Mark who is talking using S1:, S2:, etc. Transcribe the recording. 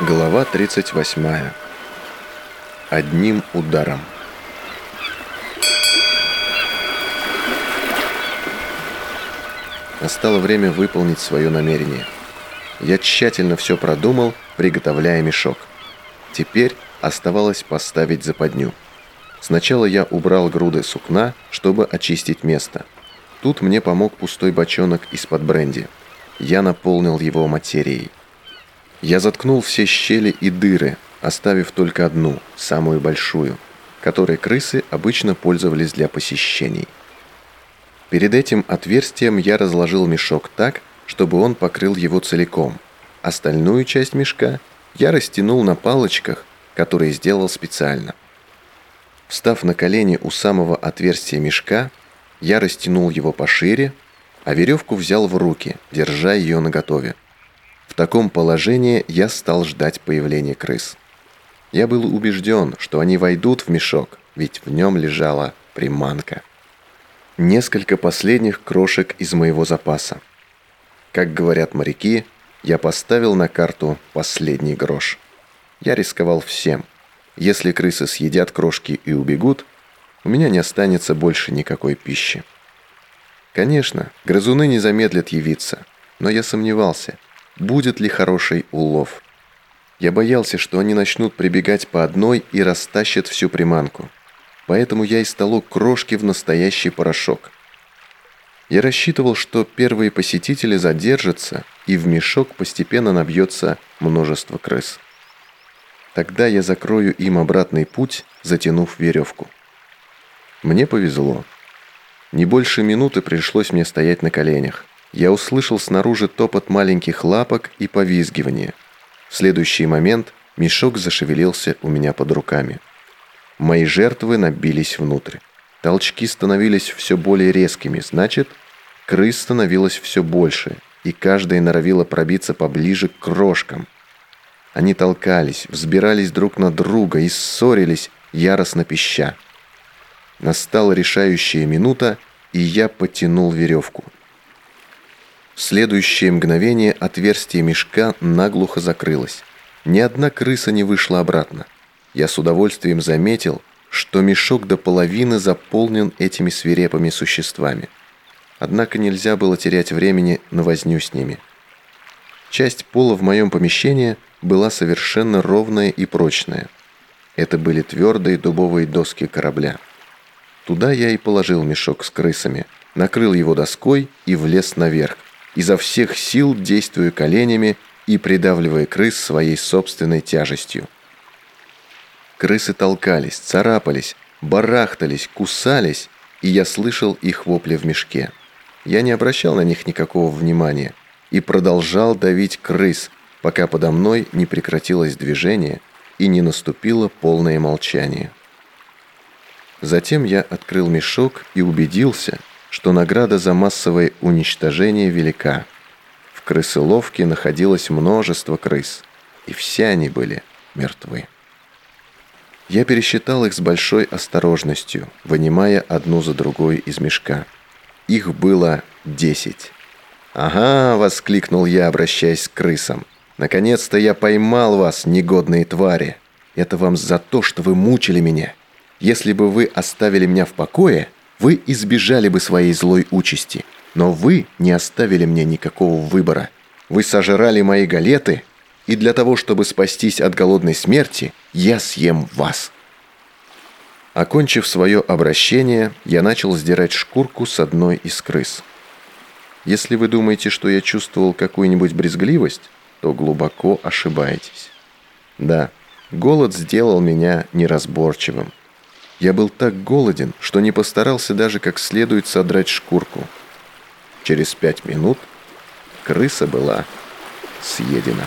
S1: Глава 38. Одним ударом. Настало время выполнить свое намерение. Я тщательно все продумал, приготовляя мешок. Теперь оставалось поставить западню. Сначала я убрал груды сукна, чтобы очистить место. Тут мне помог пустой бочонок из-под бренди. Я наполнил его материей. Я заткнул все щели и дыры, оставив только одну, самую большую, которой крысы обычно пользовались для посещений. Перед этим отверстием я разложил мешок так, чтобы он покрыл его целиком. Остальную часть мешка я растянул на палочках, которые сделал специально. Встав на колени у самого отверстия мешка, я растянул его пошире, а веревку взял в руки, держа ее наготове. В таком положении я стал ждать появления крыс. Я был убежден, что они войдут в мешок, ведь в нем лежала приманка. Несколько последних крошек из моего запаса. Как говорят моряки, я поставил на карту последний грош. Я рисковал всем. Если крысы съедят крошки и убегут, у меня не останется больше никакой пищи. Конечно, грызуны не замедлят явиться, но я сомневался – будет ли хороший улов. Я боялся, что они начнут прибегать по одной и растащат всю приманку. Поэтому я и крошки в настоящий порошок. Я рассчитывал, что первые посетители задержатся, и в мешок постепенно набьется множество крыс. Тогда я закрою им обратный путь, затянув веревку. Мне повезло. Не больше минуты пришлось мне стоять на коленях я услышал снаружи топот маленьких лапок и повизгивание. В следующий момент мешок зашевелился у меня под руками. Мои жертвы набились внутрь. Толчки становились все более резкими, значит, крыс становилось все больше, и каждая норовила пробиться поближе к крошкам. Они толкались, взбирались друг на друга и ссорились, яростно пища. Настала решающая минута, и я потянул веревку – в следующее мгновение отверстие мешка наглухо закрылось. Ни одна крыса не вышла обратно. Я с удовольствием заметил, что мешок до половины заполнен этими свирепыми существами. Однако нельзя было терять времени на возню с ними. Часть пола в моем помещении была совершенно ровная и прочная. Это были твердые дубовые доски корабля. Туда я и положил мешок с крысами, накрыл его доской и влез наверх, изо всех сил действуя коленями и придавливая крыс своей собственной тяжестью. Крысы толкались, царапались, барахтались, кусались, и я слышал их вопли в мешке. Я не обращал на них никакого внимания и продолжал давить крыс, пока подо мной не прекратилось движение и не наступило полное молчание. Затем я открыл мешок и убедился, что награда за массовое уничтожение велика. В крысыловке находилось множество крыс, и все они были мертвы. Я пересчитал их с большой осторожностью, вынимая одну за другой из мешка. Их было десять. «Ага!» — воскликнул я, обращаясь к крысам. «Наконец-то я поймал вас, негодные твари! Это вам за то, что вы мучили меня. Если бы вы оставили меня в покое, вы избежали бы своей злой участи. Но вы не оставили мне никакого выбора. Вы сожрали мои галеты, и для того, чтобы спастись от голодной смерти, я съем вас». Окончив свое обращение, я начал сдирать шкурку с одной из крыс. Если вы думаете, что я чувствовал какую-нибудь брезгливость, то глубоко ошибаетесь. Да, голод сделал меня неразборчивым. Я был так голоден, что не постарался даже как следует содрать шкурку. Через пять минут крыса была съедена.